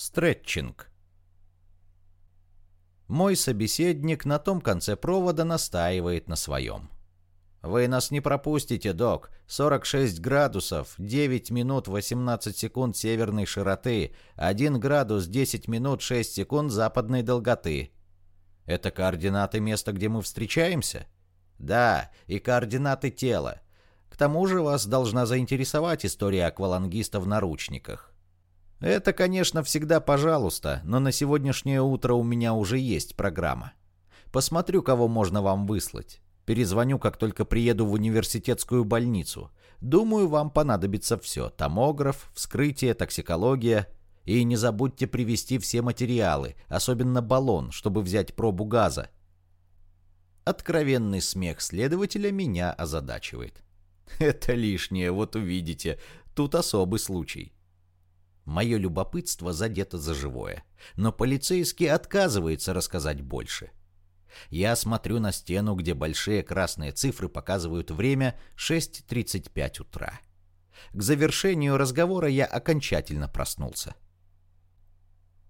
Стретчинг. Мой собеседник на том конце провода настаивает на своем. «Вы нас не пропустите, док. 46 градусов, 9 минут 18 секунд северной широты, 1 градус 10 минут 6 секунд западной долготы». «Это координаты места, где мы встречаемся?» «Да, и координаты тела. К тому же вас должна заинтересовать история аквалангиста в наручниках. Это, конечно, всегда пожалуйста, но на сегодняшнее утро у меня уже есть программа. Посмотрю, кого можно вам выслать. Перезвоню, как только приеду в университетскую больницу. Думаю, вам понадобится все. Томограф, вскрытие, токсикология. И не забудьте привезти все материалы, особенно баллон, чтобы взять пробу газа. Откровенный смех следователя меня озадачивает. Это лишнее, вот увидите. Тут особый случай. Мое любопытство задето за живое, но полицейский отказывается рассказать больше. Я смотрю на стену, где большие красные цифры показывают время 6.35 утра. К завершению разговора я окончательно проснулся.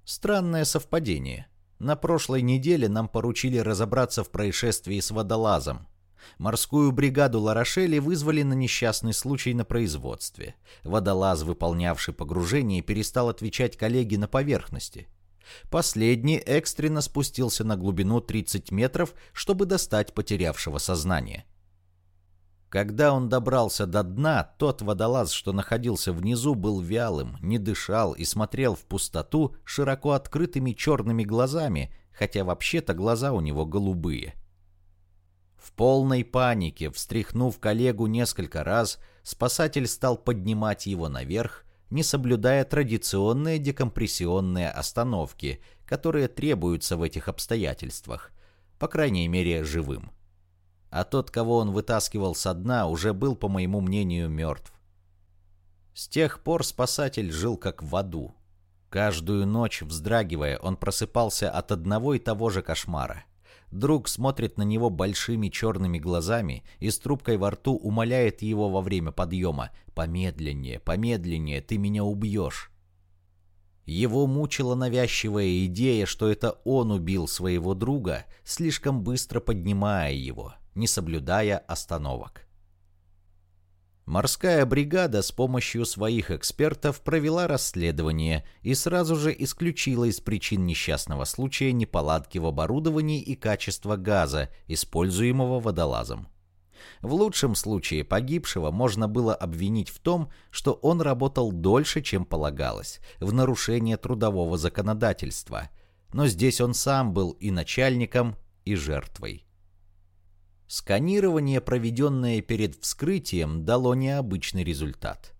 Странное совпадение. На прошлой неделе нам поручили разобраться в происшествии с водолазом. Морскую бригаду Ларошели вызвали на несчастный случай на производстве. Водолаз, выполнявший погружение, перестал отвечать коллеге на поверхности. Последний экстренно спустился на глубину 30 метров, чтобы достать потерявшего сознание. Когда он добрался до дна, тот водолаз, что находился внизу, был вялым, не дышал и смотрел в пустоту широко открытыми черными глазами, хотя вообще-то глаза у него голубые. В полной панике, встряхнув коллегу несколько раз, спасатель стал поднимать его наверх, не соблюдая традиционные декомпрессионные остановки, которые требуются в этих обстоятельствах, по крайней мере, живым. А тот, кого он вытаскивал со дна, уже был, по моему мнению, мертв. С тех пор спасатель жил как в аду. Каждую ночь, вздрагивая, он просыпался от одного и того же кошмара. Друг смотрит на него большими черными глазами и с трубкой во рту умоляет его во время подъема «Помедленнее, помедленнее, ты меня убьешь». Его мучила навязчивая идея, что это он убил своего друга, слишком быстро поднимая его, не соблюдая остановок. Морская бригада с помощью своих экспертов провела расследование и сразу же исключила из причин несчастного случая неполадки в оборудовании и качество газа, используемого водолазом. В лучшем случае погибшего можно было обвинить в том, что он работал дольше, чем полагалось, в нарушение трудового законодательства. Но здесь он сам был и начальником, и жертвой. Сканирование, проведенное перед вскрытием, дало необычный результат.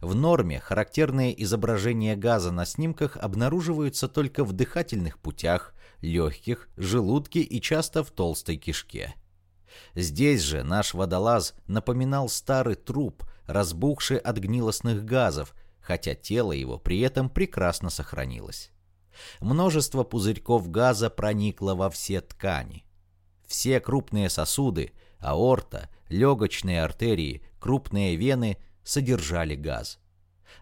В норме характерные изображения газа на снимках обнаруживаются только в дыхательных путях, легких, желудке и часто в толстой кишке. Здесь же наш водолаз напоминал старый труп, разбухший от гнилостных газов, хотя тело его при этом прекрасно сохранилось. Множество пузырьков газа проникло во все ткани. Все крупные сосуды, аорта, легочные артерии, крупные вены содержали газ.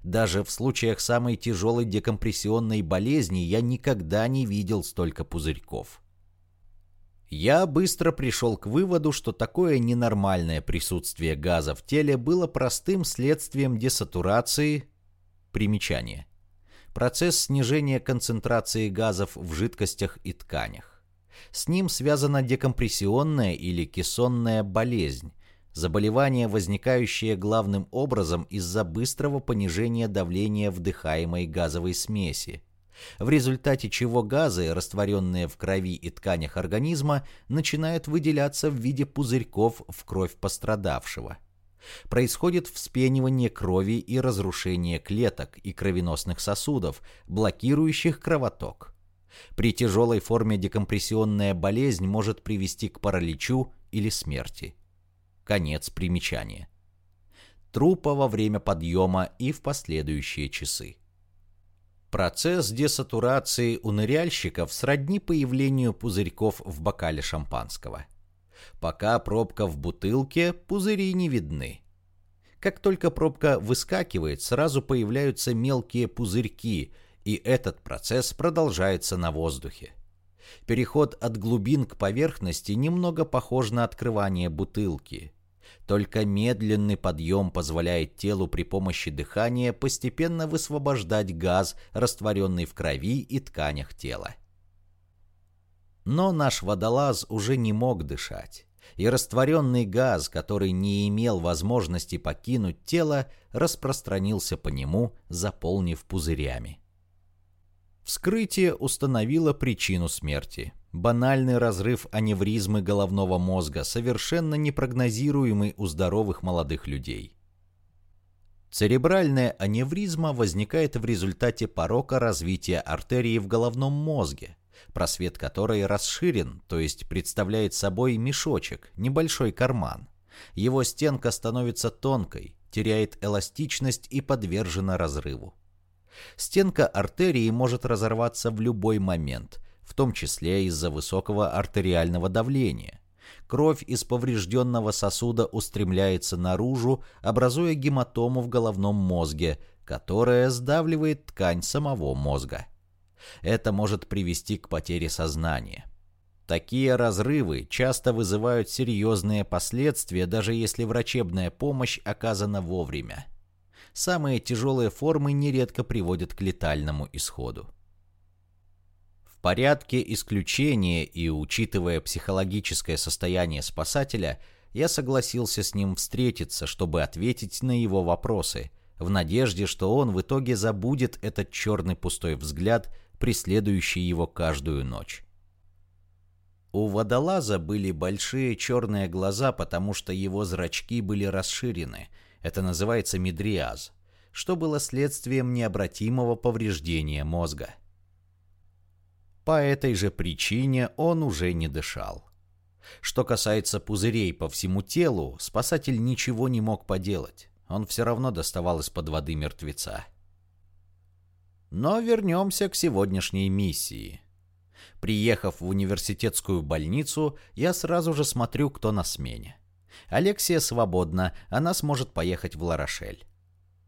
Даже в случаях самой тяжелой декомпрессионной болезни я никогда не видел столько пузырьков. Я быстро пришел к выводу, что такое ненормальное присутствие газа в теле было простым следствием десатурации. Примечание. Процесс снижения концентрации газов в жидкостях и тканях. С ним связана декомпрессионная или кессонная болезнь, заболевание, возникающее главным образом из-за быстрого понижения давления вдыхаемой газовой смеси, в результате чего газы, растворенные в крови и тканях организма, начинают выделяться в виде пузырьков в кровь пострадавшего. Происходит вспенивание крови и разрушение клеток и кровеносных сосудов, блокирующих кровоток. При тяжелой форме декомпрессионная болезнь может привести к параличу или смерти. Конец примечания. Трупа во время подъема и в последующие часы. Процесс десатурации у ныряльщиков сродни появлению пузырьков в бокале шампанского. Пока пробка в бутылке, пузыри не видны. Как только пробка выскакивает, сразу появляются мелкие пузырьки, И этот процесс продолжается на воздухе. Переход от глубин к поверхности немного похож на открывание бутылки. Только медленный подъем позволяет телу при помощи дыхания постепенно высвобождать газ, растворенный в крови и тканях тела. Но наш водолаз уже не мог дышать, и растворенный газ, который не имел возможности покинуть тело, распространился по нему, заполнив пузырями. Вскрытие установило причину смерти. Банальный разрыв аневризмы головного мозга, совершенно непрогнозируемый у здоровых молодых людей. Церебральная аневризма возникает в результате порока развития артерии в головном мозге, просвет которой расширен, то есть представляет собой мешочек, небольшой карман. Его стенка становится тонкой, теряет эластичность и подвержена разрыву. Стенка артерии может разорваться в любой момент, в том числе из-за высокого артериального давления. Кровь из поврежденного сосуда устремляется наружу, образуя гематому в головном мозге, которая сдавливает ткань самого мозга. Это может привести к потере сознания. Такие разрывы часто вызывают серьезные последствия, даже если врачебная помощь оказана вовремя самые тяжелые формы нередко приводят к летальному исходу. В порядке исключения и учитывая психологическое состояние спасателя, я согласился с ним встретиться, чтобы ответить на его вопросы, в надежде, что он в итоге забудет этот черный пустой взгляд, преследующий его каждую ночь. У водолаза были большие черные глаза, потому что его зрачки были расширены – это называется медриаз, что было следствием необратимого повреждения мозга. По этой же причине он уже не дышал. Что касается пузырей по всему телу, спасатель ничего не мог поделать. Он все равно доставал из-под воды мертвеца. Но вернемся к сегодняшней миссии. Приехав в университетскую больницу, я сразу же смотрю, кто на смене. Алексия свободна, она сможет поехать в Ларошель.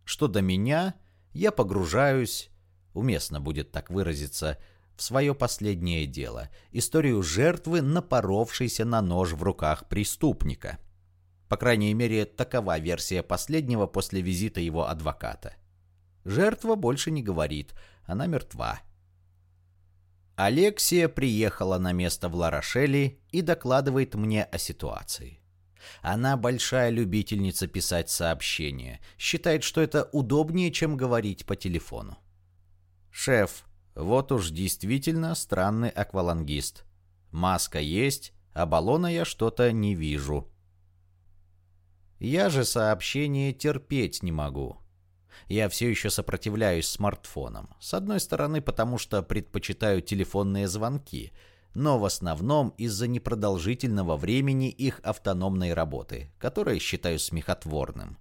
Что до меня, я погружаюсь, уместно будет так выразиться, в свое последнее дело, историю жертвы, напоровшейся на нож в руках преступника. По крайней мере, такова версия последнего после визита его адвоката. Жертва больше не говорит, она мертва. Алексия приехала на место в Ларошеле и докладывает мне о ситуации. Она большая любительница писать сообщения. Считает, что это удобнее, чем говорить по телефону. «Шеф, вот уж действительно странный аквалангист. Маска есть, а баллона я что-то не вижу». Я же сообщение терпеть не могу. Я все еще сопротивляюсь смартфонам. С одной стороны, потому что предпочитаю телефонные звонки – но в основном из-за непродолжительного времени их автономной работы, которое считаю смехотворным.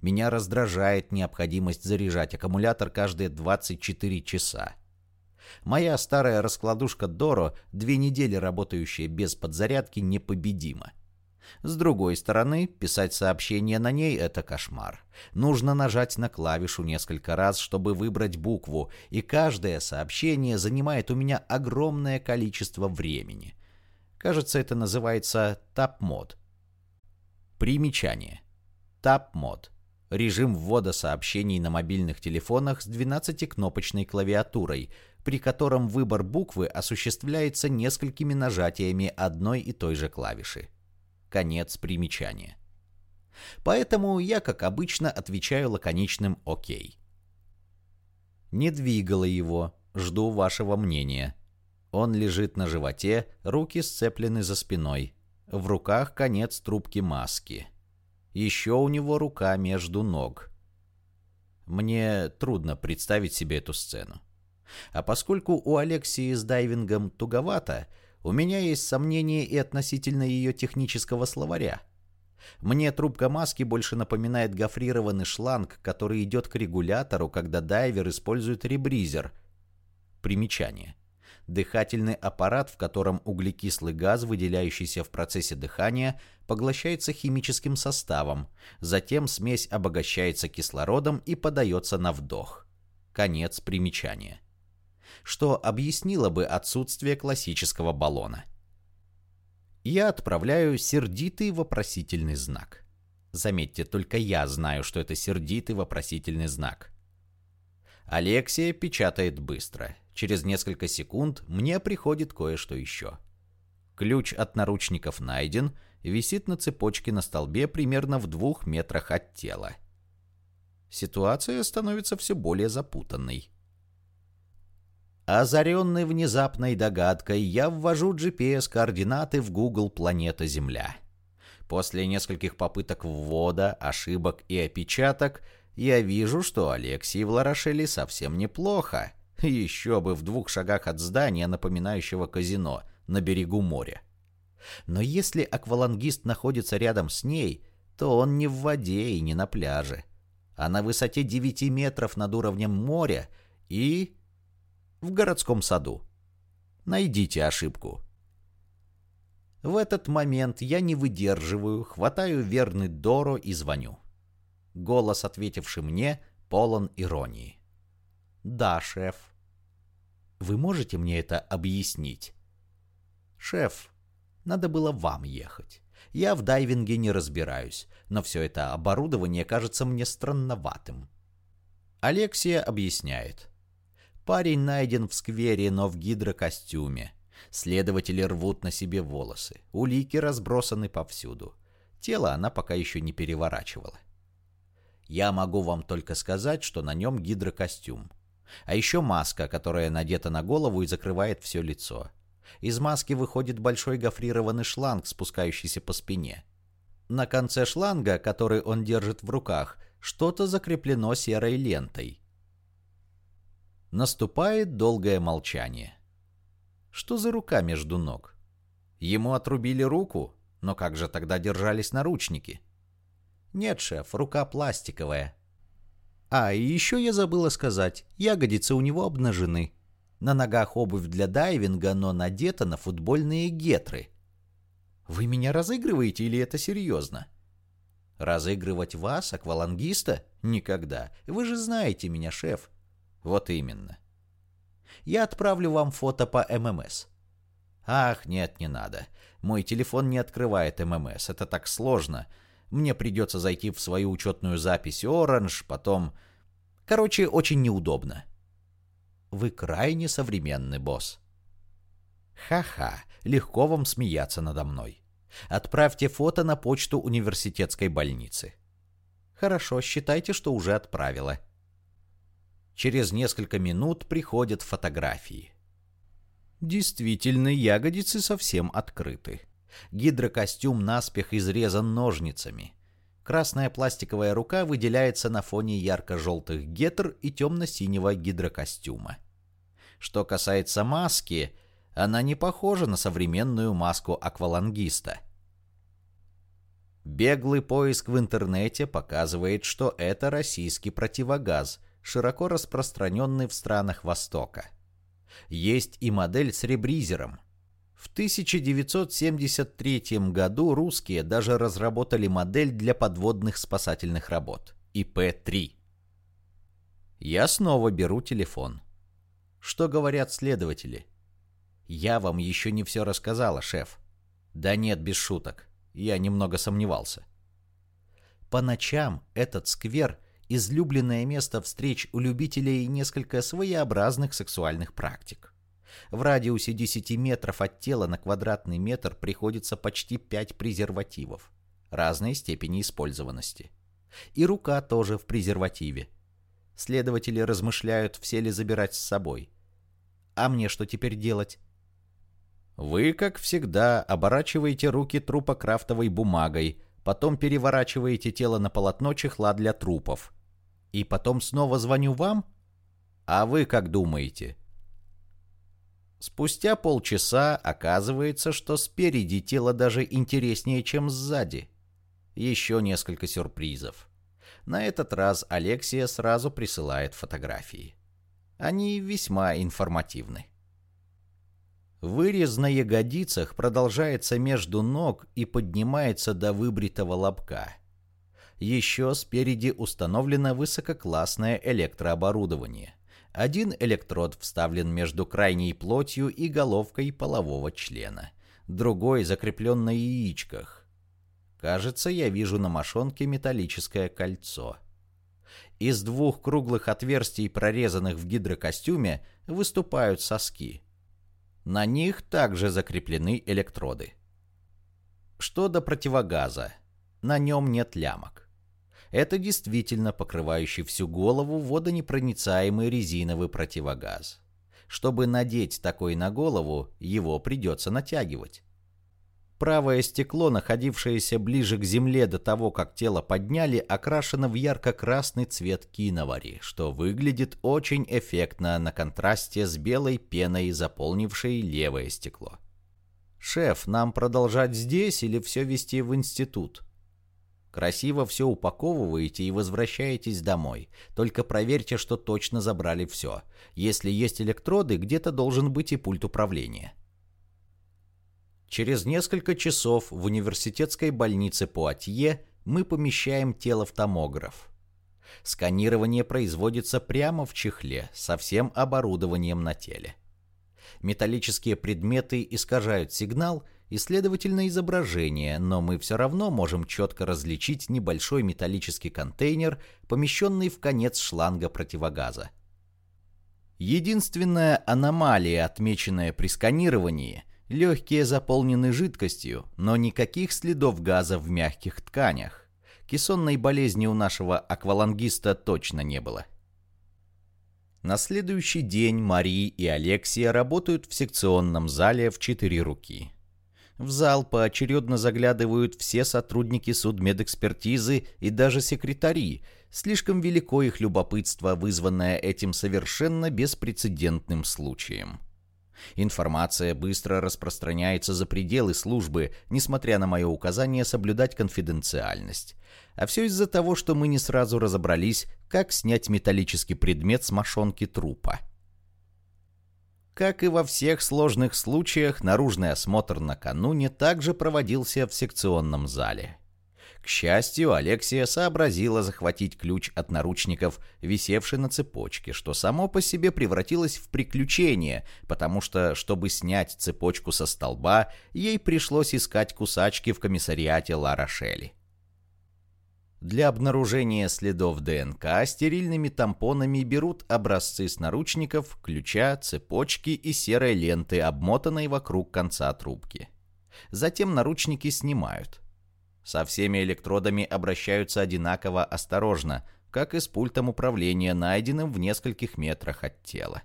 Меня раздражает необходимость заряжать аккумулятор каждые 24 часа. Моя старая раскладушка Доро, две недели работающая без подзарядки, непобедима. С другой стороны, писать сообщение на ней – это кошмар. Нужно нажать на клавишу несколько раз, чтобы выбрать букву, и каждое сообщение занимает у меня огромное количество времени. Кажется, это называется тап-мод. Примечание. Тап-мод. Режим ввода сообщений на мобильных телефонах с 12-кнопочной клавиатурой, при котором выбор буквы осуществляется несколькими нажатиями одной и той же клавиши. Конец примечания. Поэтому я, как обычно, отвечаю лаконичным «Окей». Не двигало его, жду вашего мнения. Он лежит на животе, руки сцеплены за спиной. В руках конец трубки маски. Еще у него рука между ног. Мне трудно представить себе эту сцену. А поскольку у Алексии с дайвингом туговато, у меня есть сомнения и относительно ее технического словаря. Мне трубка маски больше напоминает гофрированный шланг, который идет к регулятору, когда дайвер использует ребризер. Примечание. Дыхательный аппарат, в котором углекислый газ, выделяющийся в процессе дыхания, поглощается химическим составом, затем смесь обогащается кислородом и подается на вдох. Конец примечания. Что объяснило бы отсутствие классического баллона. Я отправляю сердитый вопросительный знак. Заметьте, только я знаю, что это сердитый вопросительный знак. Алексия печатает быстро. Через несколько секунд мне приходит кое-что еще. Ключ от наручников найден, висит на цепочке на столбе примерно в двух метрах от тела. Ситуация становится все более запутанной. Озаренный внезапной догадкой, я ввожу GPS-координаты в Google «Планета Земля». После нескольких попыток ввода, ошибок и опечаток, я вижу, что Алексей в Ларошеле совсем неплохо. Еще бы в двух шагах от здания, напоминающего казино, на берегу моря. Но если аквалангист находится рядом с ней, то он не в воде и не на пляже, а на высоте 9 метров над уровнем моря и в городском саду. Найдите ошибку. В этот момент я не выдерживаю, хватаю верный Доро и звоню. Голос, ответивший мне, полон иронии. «Да, шеф». «Вы можете мне это объяснить?» «Шеф, надо было вам ехать. Я в дайвинге не разбираюсь, но все это оборудование кажется мне странноватым». Алексия объясняет. Парень найден в сквере, но в гидрокостюме. Следователи рвут на себе волосы. Улики разбросаны повсюду. Тело она пока еще не переворачивала. Я могу вам только сказать, что на нем гидрокостюм. А еще маска, которая надета на голову и закрывает все лицо. Из маски выходит большой гофрированный шланг, спускающийся по спине. На конце шланга, который он держит в руках, что-то закреплено серой лентой. Наступает долгое молчание. Что за рука между ног? Ему отрубили руку, но как же тогда держались наручники? Нет, шеф, рука пластиковая. А, и еще я забыла сказать, ягодицы у него обнажены. На ногах обувь для дайвинга, но надета на футбольные гетры. Вы меня разыгрываете или это серьезно? Разыгрывать вас, аквалангиста? Никогда. Вы же знаете меня, шеф. Вот именно. Я отправлю вам фото по ММС. Ах, нет, не надо. Мой телефон не открывает ММС. Это так сложно. Мне придется зайти в свою учетную запись Orange, потом... Короче, очень неудобно. Вы крайне современный босс. Ха-ха, легко вам смеяться надо мной. Отправьте фото на почту университетской больницы. Хорошо, считайте, что уже отправила. Через несколько минут приходят фотографии. Действительно, ягодицы совсем открыты. Гидрокостюм наспех изрезан ножницами. Красная пластиковая рука выделяется на фоне ярко-желтых гетр и темно-синего гидрокостюма. Что касается маски, она не похожа на современную маску аквалангиста. Беглый поиск в интернете показывает, что это российский противогаз, широко распространенный в странах Востока. Есть и модель с ребризером, в 1973 году русские даже разработали модель для подводных спасательных работ – ИП-3. Я снова беру телефон. Что говорят следователи? Я вам еще не все рассказала, шеф. Да нет, без шуток. Я немного сомневался. По ночам этот сквер – излюбленное место встреч у любителей несколько своеобразных сексуальных практик. В радиусе 10 метров от тела на квадратный метр приходится почти 5 презервативов разной степени использованности. И рука тоже в презервативе. Следователи размышляют, все ли забирать с собой. А мне что теперь делать? Вы, как всегда, оборачиваете руки трупа крафтовой бумагой, потом переворачиваете тело на полотно чехла для трупов. И потом снова звоню вам? А вы как думаете? Спустя полчаса оказывается, что спереди тело даже интереснее, чем сзади. Еще несколько сюрпризов. На этот раз Алексия сразу присылает фотографии. Они весьма информативны. Вырез на ягодицах продолжается между ног и поднимается до выбритого лобка. Еще спереди установлено высококлассное электрооборудование – Один электрод вставлен между крайней плотью и головкой полового члена, другой закреплен на яичках. Кажется, я вижу на мошонке металлическое кольцо. Из двух круглых отверстий, прорезанных в гидрокостюме, выступают соски. На них также закреплены электроды. Что до противогаза? На нем нет лямок. Это действительно покрывающий всю голову водонепроницаемый резиновый противогаз. Чтобы надеть такой на голову, его придется натягивать. Правое стекло, находившееся ближе к земле до того, как тело подняли, окрашено в ярко-красный цвет киновари, что выглядит очень эффектно на контрасте с белой пеной, заполнившей левое стекло. «Шеф, нам продолжать здесь или все вести в институт?» Красиво все упаковываете и возвращаетесь домой. Только проверьте, что точно забрали все. Если есть электроды, где-то должен быть и пульт управления. Через несколько часов в университетской больнице Пуатье мы помещаем тело в томограф. Сканирование производится прямо в чехле со всем оборудованием на теле. Металлические предметы искажают сигнал и, следовательно, изображение, но мы все равно можем четко различить небольшой металлический контейнер, помещенный в конец шланга противогаза. Единственная аномалия, отмеченная при сканировании – легкие заполнены жидкостью, но никаких следов газа в мягких тканях. Кессонной болезни у нашего аквалангиста точно не было. На следующий день Марии и Алексия работают в секционном зале в четыре руки. В зал поочередно заглядывают все сотрудники судмедэкспертизы и даже секретари. Слишком велико их любопытство, вызванное этим совершенно беспрецедентным случаем. Информация быстро распространяется за пределы службы, несмотря на мое указание соблюдать конфиденциальность. А все из-за того, что мы не сразу разобрались, как снять металлический предмет с мошонки трупа. Как и во всех сложных случаях, наружный осмотр накануне также проводился в секционном зале. К счастью, Алексия сообразила захватить ключ от наручников, висевший на цепочке, что само по себе превратилось в приключение, потому что, чтобы снять цепочку со столба, ей пришлось искать кусачки в комиссариате Ла-Рошели. Для обнаружения следов ДНК стерильными тампонами берут образцы с наручников, ключа, цепочки и серой ленты, обмотанной вокруг конца трубки. Затем наручники снимают. Со всеми электродами обращаются одинаково осторожно, как и с пультом управления, найденным в нескольких метрах от тела.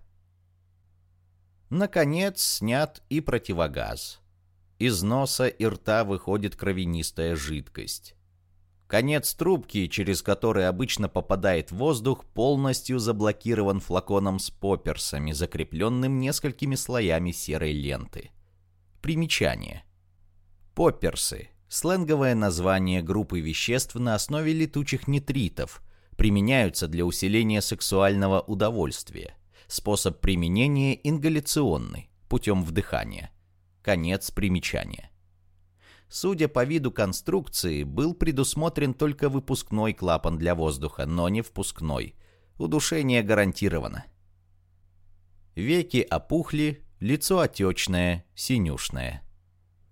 Наконец, снят и противогаз. Из носа и рта выходит кровянистая жидкость. Конец трубки, через который обычно попадает воздух, полностью заблокирован флаконом с попперсами, закрепленным несколькими слоями серой ленты. Примечание. Попперсы Сленговое название группы веществ на основе летучих нитритов применяются для усиления сексуального удовольствия. Способ применения ингаляционный, путем вдыхания. Конец примечания. Судя по виду конструкции, был предусмотрен только выпускной клапан для воздуха, но не впускной. Удушение гарантировано. Веки опухли, лицо отечное, синюшное.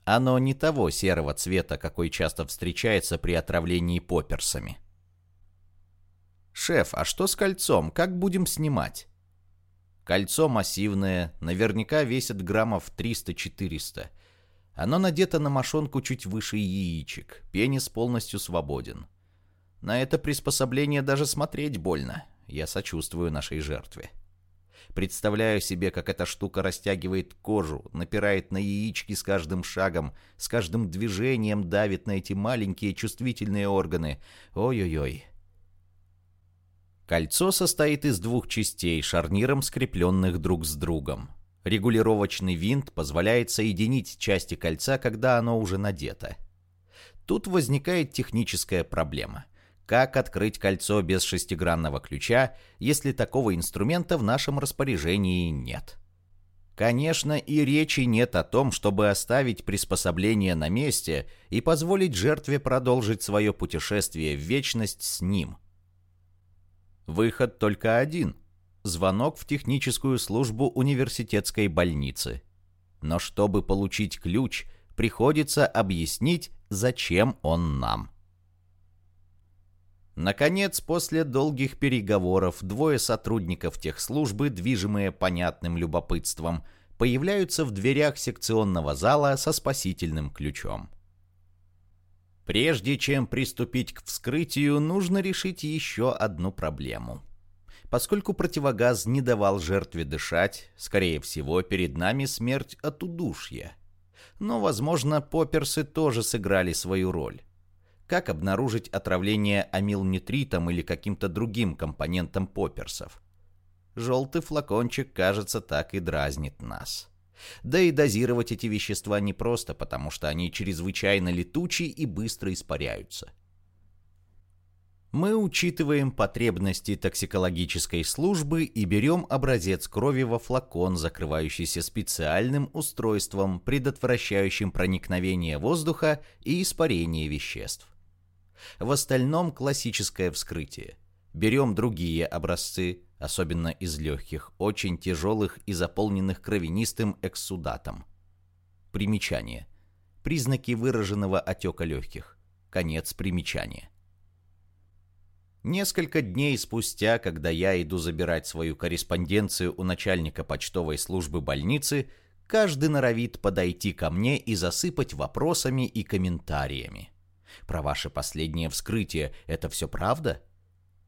Оно не того серого цвета, какой часто встречается при отравлении попперсами. «Шеф, а что с кольцом? Как будем снимать?» Кольцо массивное, наверняка весит граммов 300-400. Оно надето на мошонку чуть выше яичек, пенис полностью свободен. На это приспособление даже смотреть больно. Я сочувствую нашей жертве. Представляю себе, как эта штука растягивает кожу, напирает на яички с каждым шагом, с каждым движением давит на эти маленькие чувствительные органы. Ой-ой-ой. Кольцо состоит из двух частей, шарниром скрепленных друг с другом. Регулировочный винт позволяет соединить части кольца, когда оно уже надето. Тут возникает техническая проблема – как открыть кольцо без шестигранного ключа, если такого инструмента в нашем распоряжении нет? Конечно, и речи нет о том, чтобы оставить приспособление на месте и позволить жертве продолжить свое путешествие в вечность с ним. Выход только один – звонок в техническую службу университетской больницы. Но чтобы получить ключ, приходится объяснить, зачем он нам. Наконец, после долгих переговоров, двое сотрудников техслужбы, движимые понятным любопытством, появляются в дверях секционного зала со спасительным ключом. Прежде чем приступить к вскрытию, нужно решить еще одну проблему. Поскольку противогаз не давал жертве дышать, скорее всего, перед нами смерть от удушья. Но, возможно, поперсы тоже сыграли свою роль. Как обнаружить отравление амилнитритом или каким-то другим компонентом поперсов? Желтый флакончик, кажется, так и дразнит нас. Да и дозировать эти вещества непросто, потому что они чрезвычайно летучи и быстро испаряются. Мы учитываем потребности токсикологической службы и берем образец крови во флакон, закрывающийся специальным устройством, предотвращающим проникновение воздуха и испарение веществ. В остальном классическое вскрытие. Берем другие образцы, особенно из легких, очень тяжелых и заполненных кровянистым экссудатом. Примечание. Признаки выраженного отека легких. Конец примечания. Несколько дней спустя, когда я иду забирать свою корреспонденцию у начальника почтовой службы больницы, каждый норовит подойти ко мне и засыпать вопросами и комментариями. Про ваше последнее вскрытие это все правда?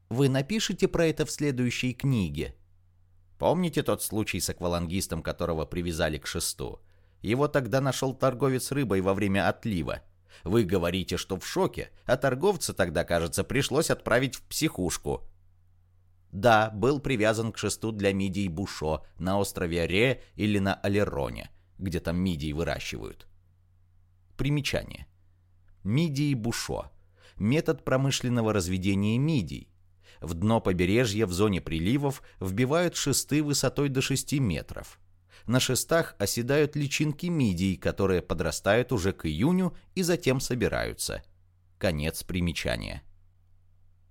Вы напишите про это в следующей книге. Помните тот случай с аквалангистом, которого привязали к шесту? Его тогда нашел торговец рыбой во время отлива. Вы говорите, что в шоке, а торговца тогда, кажется, пришлось отправить в психушку. Да, был привязан к шесту для мидий Бушо на острове Ре или на Алероне, где там мидии выращивают. Примечание. Мидии Бушо. Метод промышленного разведения мидий. В дно побережья в зоне приливов вбивают шесты высотой до 6 метров. На шестах оседают личинки мидий, которые подрастают уже к июню и затем собираются. Конец примечания.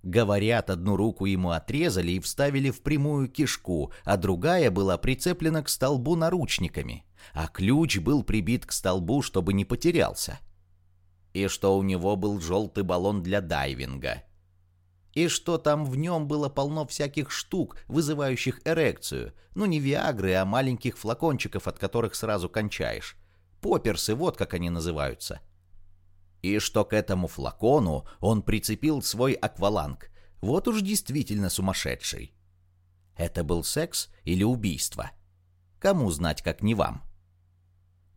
Говорят, одну руку ему отрезали и вставили в прямую кишку, а другая была прицеплена к столбу наручниками, а ключ был прибит к столбу, чтобы не потерялся и что у него был желтый баллон для дайвинга. И что там в нем было полно всяких штук, вызывающих эрекцию. Ну, не виагры, а маленьких флакончиков, от которых сразу кончаешь. Поперсы, вот как они называются. И что к этому флакону он прицепил свой акваланг. Вот уж действительно сумасшедший. Это был секс или убийство? Кому знать, как не вам?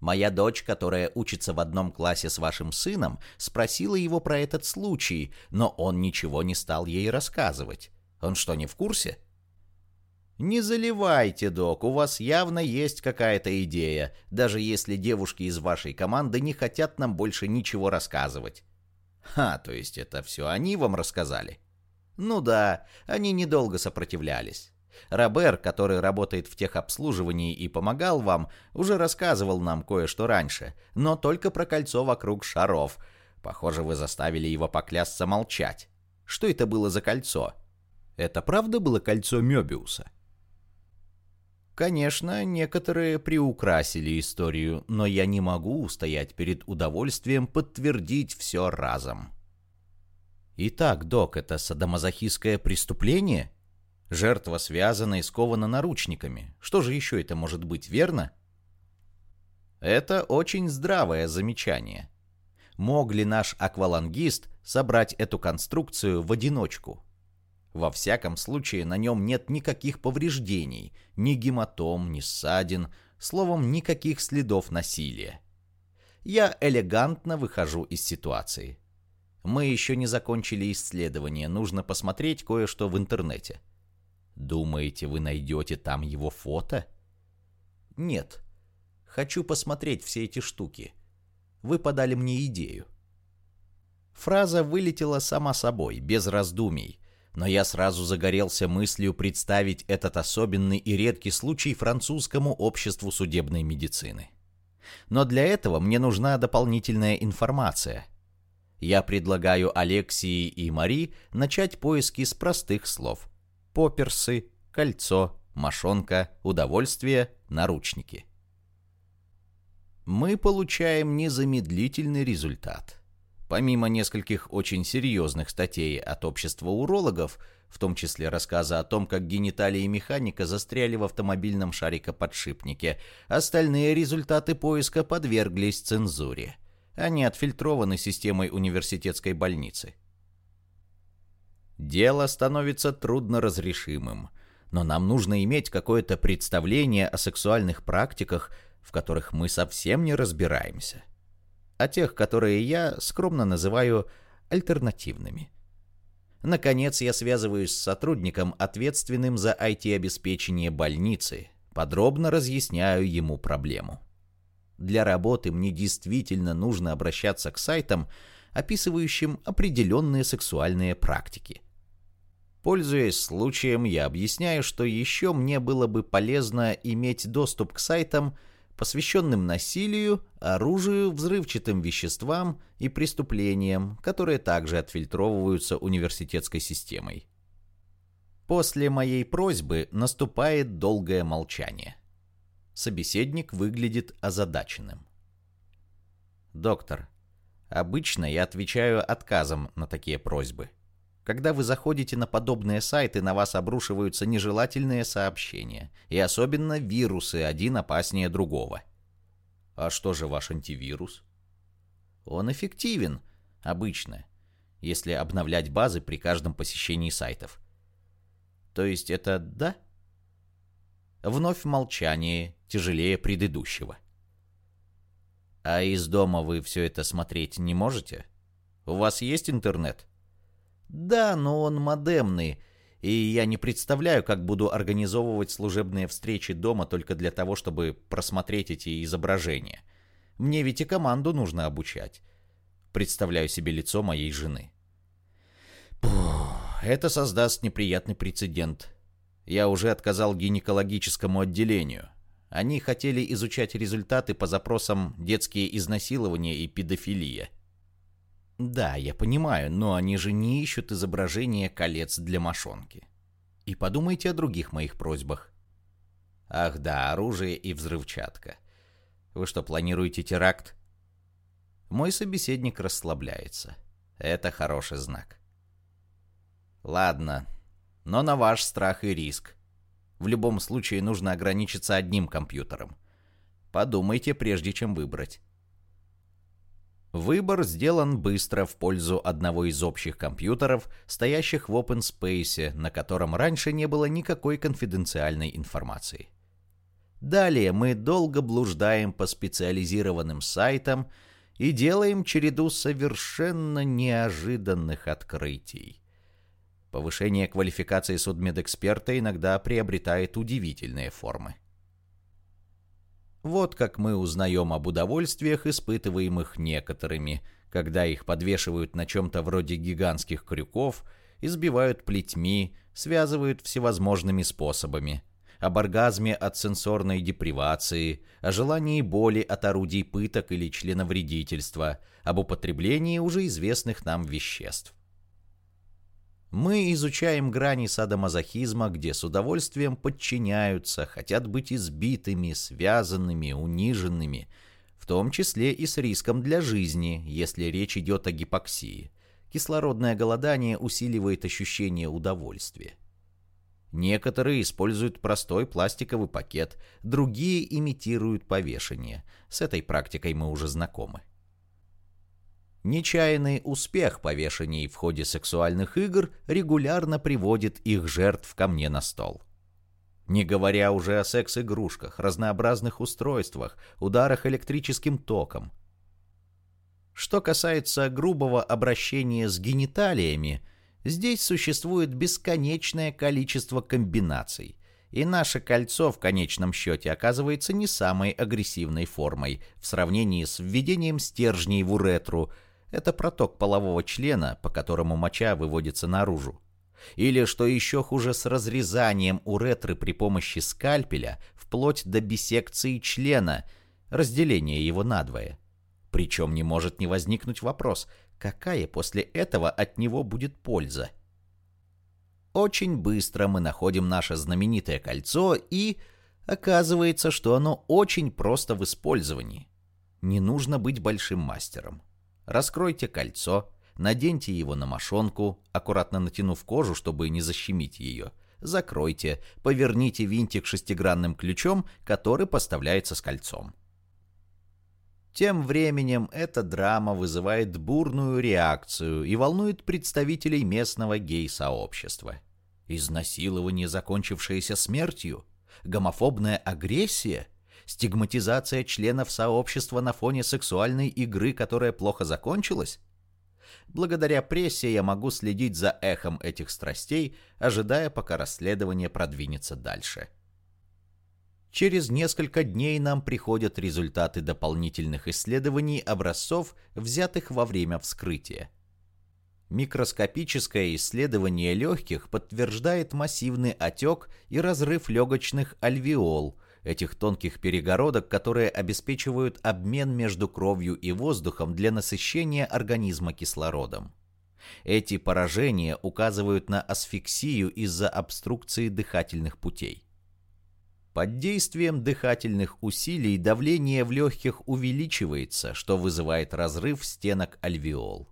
Моя дочь, которая учится в одном классе с вашим сыном, спросила его про этот случай, но он ничего не стал ей рассказывать. Он что, не в курсе? Не заливайте, док, у вас явно есть какая-то идея, даже если девушки из вашей команды не хотят нам больше ничего рассказывать. Ха, то есть это все они вам рассказали? Ну да, они недолго сопротивлялись. Робер, который работает в техобслуживании и помогал вам, уже рассказывал нам кое-что раньше, но только про кольцо вокруг шаров. Похоже, вы заставили его поклясться молчать. Что это было за кольцо? Это правда было кольцо Мёбиуса? Конечно, некоторые приукрасили историю, но я не могу устоять перед удовольствием подтвердить все разом. Итак, док, это садомазохистское преступление? Жертва связана и скована наручниками. Что же еще это может быть, верно? Это очень здравое замечание. Мог ли наш аквалангист собрать эту конструкцию в одиночку? Во всяком случае, на нем нет никаких повреждений, ни гематом, ни ссадин, словом, никаких следов насилия. Я элегантно выхожу из ситуации. Мы еще не закончили исследование, нужно посмотреть кое-что в интернете. Думаете, вы найдете там его фото? Нет. Хочу посмотреть все эти штуки. Вы подали мне идею. Фраза вылетела сама собой, без раздумий, но я сразу загорелся мыслью представить этот особенный и редкий случай французскому обществу судебной медицины. Но для этого мне нужна дополнительная информация. Я предлагаю Алексии и Мари начать поиски с простых слов – Поперсы, кольцо, мошонка, удовольствие, наручники. Мы получаем незамедлительный результат. Помимо нескольких очень серьезных статей от общества урологов, в том числе рассказа о том, как гениталии механика застряли в автомобильном шарикоподшипнике, остальные результаты поиска подверглись цензуре. Они отфильтрованы системой университетской больницы. Дело становится трудноразрешимым, но нам нужно иметь какое-то представление о сексуальных практиках, в которых мы совсем не разбираемся. А тех, которые я скромно называю альтернативными. Наконец, я связываюсь с сотрудником, ответственным за IT-обеспечение больницы, подробно разъясняю ему проблему. Для работы мне действительно нужно обращаться к сайтам, описывающим определенные сексуальные практики. Пользуясь случаем, я объясняю, что еще мне было бы полезно иметь доступ к сайтам, посвященным насилию, оружию, взрывчатым веществам и преступлениям, которые также отфильтровываются университетской системой. После моей просьбы наступает долгое молчание. Собеседник выглядит озадаченным. «Доктор, обычно я отвечаю отказом на такие просьбы. Когда вы заходите на подобные сайты, на вас обрушиваются нежелательные сообщения, и особенно вирусы, один опаснее другого. А что же ваш антивирус? Он эффективен, обычно, если обновлять базы при каждом посещении сайтов. То есть это да? Вновь молчание, тяжелее предыдущего. А из дома вы все это смотреть не можете? У вас есть интернет? Да, но он модемный, и я не представляю, как буду организовывать служебные встречи дома только для того, чтобы просмотреть эти изображения. Мне ведь и команду нужно обучать. Представляю себе лицо моей жены. Пух, это создаст неприятный прецедент. Я уже отказал гинекологическому отделению. Они хотели изучать результаты по запросам «детские изнасилования» и «педофилия». Да, я понимаю, но они же не ищут изображения колец для мошонки. И подумайте о других моих просьбах. Ах да, оружие и взрывчатка. Вы что, планируете теракт? Мой собеседник расслабляется. Это хороший знак. Ладно, но на ваш страх и риск. В любом случае нужно ограничиться одним компьютером. Подумайте, прежде чем выбрать. Выбор сделан быстро в пользу одного из общих компьютеров, стоящих в OpenSpace, на котором раньше не было никакой конфиденциальной информации. Далее мы долго блуждаем по специализированным сайтам и делаем череду совершенно неожиданных открытий. Повышение квалификации судмедэксперта иногда приобретает удивительные формы. Вот как мы узнаем об удовольствиях, испытываемых некоторыми, когда их подвешивают на чем-то вроде гигантских крюков, избивают плетьми, связывают всевозможными способами. Об оргазме от сенсорной депривации, о желании боли от орудий пыток или членовредительства, об употреблении уже известных нам веществ. Мы изучаем грани садомазохизма, где с удовольствием подчиняются, хотят быть избитыми, связанными, униженными, в том числе и с риском для жизни, если речь идет о гипоксии. Кислородное голодание усиливает ощущение удовольствия. Некоторые используют простой пластиковый пакет, другие имитируют повешение. С этой практикой мы уже знакомы. Нечаянный успех повешений в ходе сексуальных игр регулярно приводит их жертв ко мне на стол. Не говоря уже о секс-игрушках, разнообразных устройствах, ударах электрическим током. Что касается грубого обращения с гениталиями, здесь существует бесконечное количество комбинаций, и наше кольцо в конечном счете оказывается не самой агрессивной формой в сравнении с введением стержней в уретру – это проток полового члена, по которому моча выводится наружу. Или, что еще хуже, с разрезанием уретры при помощи скальпеля вплоть до биссекции члена, разделения его надвое. Причем не может не возникнуть вопрос, какая после этого от него будет польза. Очень быстро мы находим наше знаменитое кольцо и... Оказывается, что оно очень просто в использовании. Не нужно быть большим мастером. Раскройте кольцо, наденьте его на мошонку, аккуратно натянув кожу, чтобы не защемить ее. Закройте, поверните винтик шестигранным ключом, который поставляется с кольцом. Тем временем эта драма вызывает бурную реакцию и волнует представителей местного гей-сообщества. Изнасилование, закончившееся смертью? Гомофобная агрессия? Стигматизация членов сообщества на фоне сексуальной игры, которая плохо закончилась? Благодаря прессе я могу следить за эхом этих страстей, ожидая, пока расследование продвинется дальше. Через несколько дней нам приходят результаты дополнительных исследований образцов, взятых во время вскрытия. Микроскопическое исследование легких подтверждает массивный отек и разрыв легочных альвеол, этих тонких перегородок, которые обеспечивают обмен между кровью и воздухом для насыщения организма кислородом. Эти поражения указывают на асфиксию из-за обструкции дыхательных путей. Под действием дыхательных усилий давление в легких увеличивается, что вызывает разрыв стенок альвеол.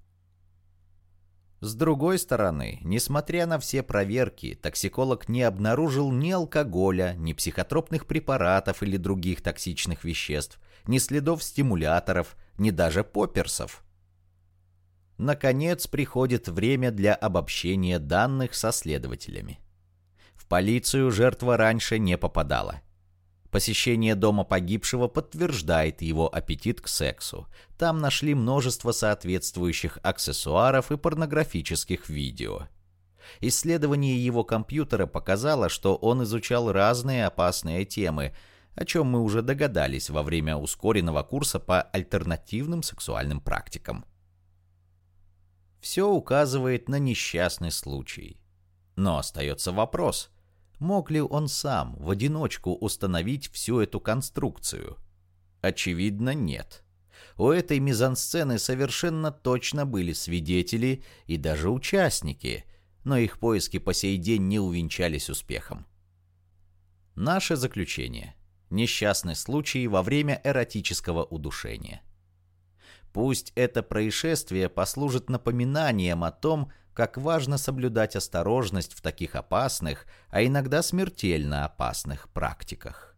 С другой стороны, несмотря на все проверки, токсиколог не обнаружил ни алкоголя, ни психотропных препаратов или других токсичных веществ, ни следов стимуляторов, ни даже поперсов. Наконец приходит время для обобщения данных со следователями полицию жертва раньше не попадала. Посещение дома погибшего подтверждает его аппетит к сексу. Там нашли множество соответствующих аксессуаров и порнографических видео. Исследование его компьютера показало, что он изучал разные опасные темы, о чем мы уже догадались во время ускоренного курса по альтернативным сексуальным практикам. Все указывает на несчастный случай. Но остается вопрос – Мог ли он сам в одиночку установить всю эту конструкцию? Очевидно, нет. У этой мизансцены совершенно точно были свидетели и даже участники, но их поиски по сей день не увенчались успехом. Наше заключение. Несчастный случай во время эротического удушения. Пусть это происшествие послужит напоминанием о том, как важно соблюдать осторожность в таких опасных, а иногда смертельно опасных практиках.